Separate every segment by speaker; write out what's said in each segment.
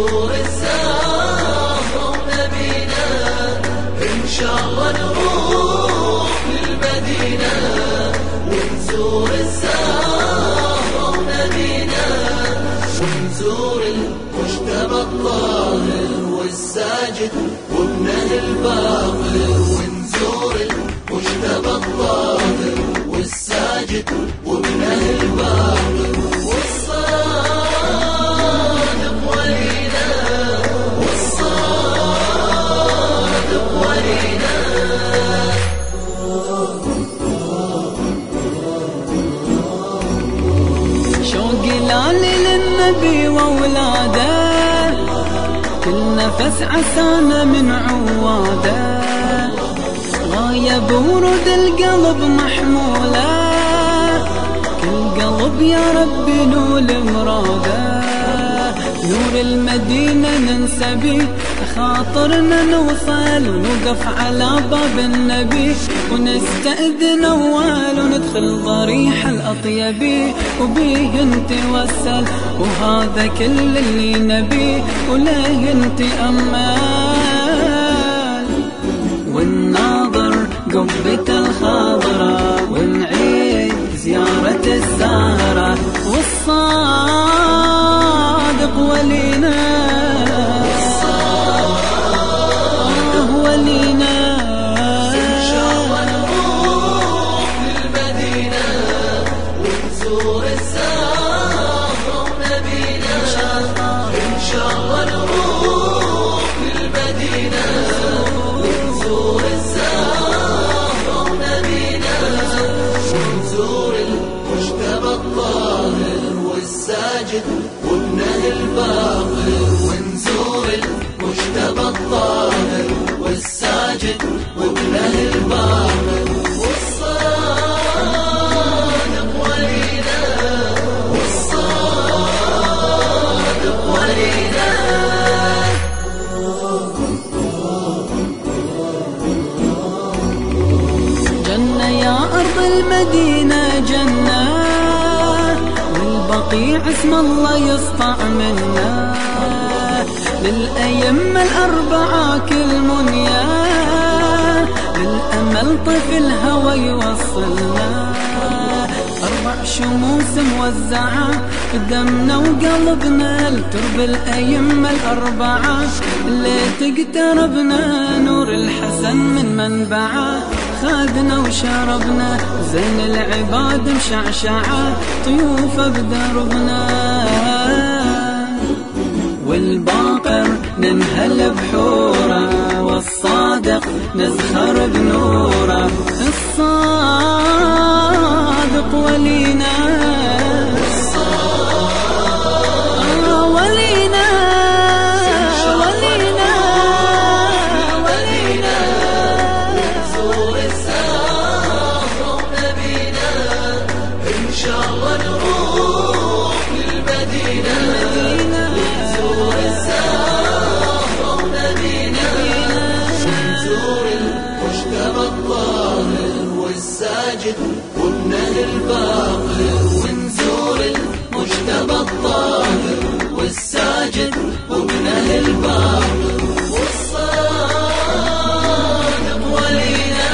Speaker 1: طور الساعة نبينا إن شاء الله نروح للمدينة. ونزور الساعة نبينا ونزور المجتمع الطاهر والساجد وابنه الباقر. ونزور المجتمع الطاهر والساجد
Speaker 2: وابنه الباقر. للنبي وولاده كل نفس عسانا من عواده. غاية بورود القلب محمولة كل قلب يا ربي نول مراده نور المدينة ننسبي خاطرنا نوصل ونوقف على باب النبي. ونستأذن أول وندخل ضريح الأطيبي وبيه نتوسل وهذا كل اللي نبيه وله انت أمال؟ والناظر قبة الخضراء ونعيد زيارة الزهرة
Speaker 1: ونزور الزهرة ونبينا إن شاء الله نروح للمدينة. ونزور الزهرة ونبينا ونزور المجتبى الطاهر والساجد.
Speaker 2: والبقيع اسم الله يسطع منا. للأيمة الأربعة كل منيا. للأمل طفل الهوى يوصلنا. أربع شموس موزعة بدمنا وقلبنا. لترب الأيمة الأربعة اللي تقتربنا. نور الحسن من منبعه خادنا وشربنا. زين العباد مشعشعة طيوف بدربنا. والباقر ننهل بحوره والصادق نزخر بنوره.
Speaker 1: والساجد وابنه الباقر ونزور المجتبى الطاهر والساجد وابنه الباقر والصادق ولينا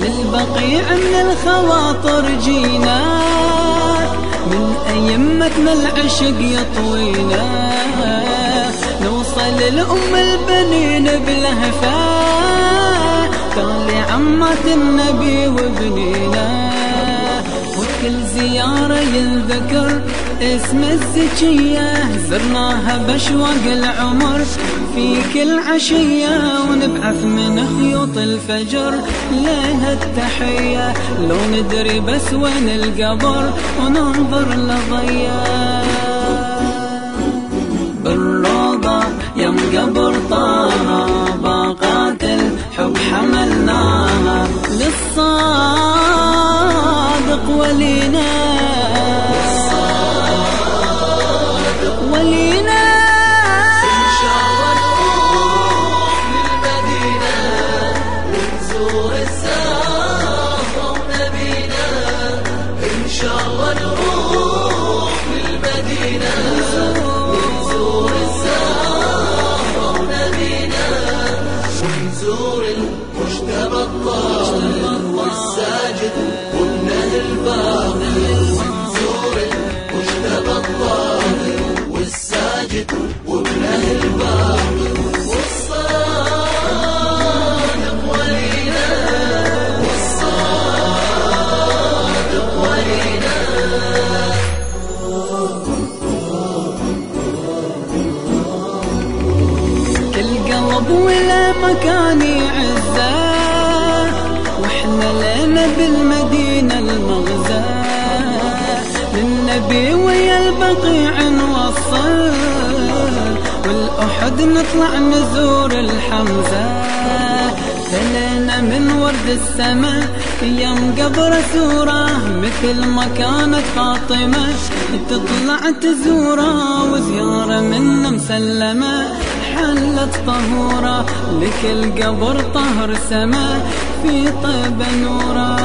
Speaker 2: للبقيع من الخواطر جينا من أيمتنا العشق يطوينا نوصل لأم البنين بلهفة تغلي عمة النبي وبنينا وكل زيارة ينذكر اسم الزكية زرناها بأشواق العمر. في كل عشية ونبعث من خيوط الفجر. لها التحية لو ندري بس وين القبر. وننظر لضيا بالروضة يم قبر طه باقات الحب حملناها. للصادق ولينا مكان عزة وإحنا لنا بالمدينة المغزى. للنبي ويا البقيع نوصل والأحد نطلع نزور الحمزة. تلينا من ورد السماء يم قبر سورة مثل ما كانت فاطمة. تطلع تزوره وزيارة منا مسلمة. حلت طهورة لكل قبر طهر سما في طيب نورا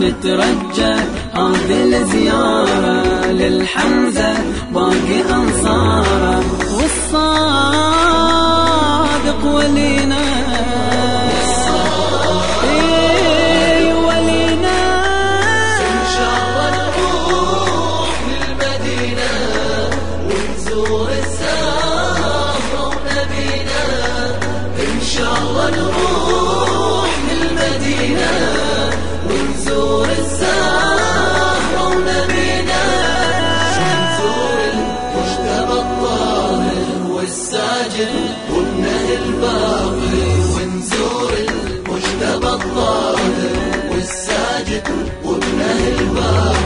Speaker 2: نترجى هذه الزيارة للحمزة باقي أنصارة. والصادق ولينا
Speaker 1: شاء الله نروح للمدينة ونزور الزهرة ونبينا ونزور المجتبى الطاهر والساجد وابنه الباقي ونزور المجتبى الطاهر والساجد وابنه الباقي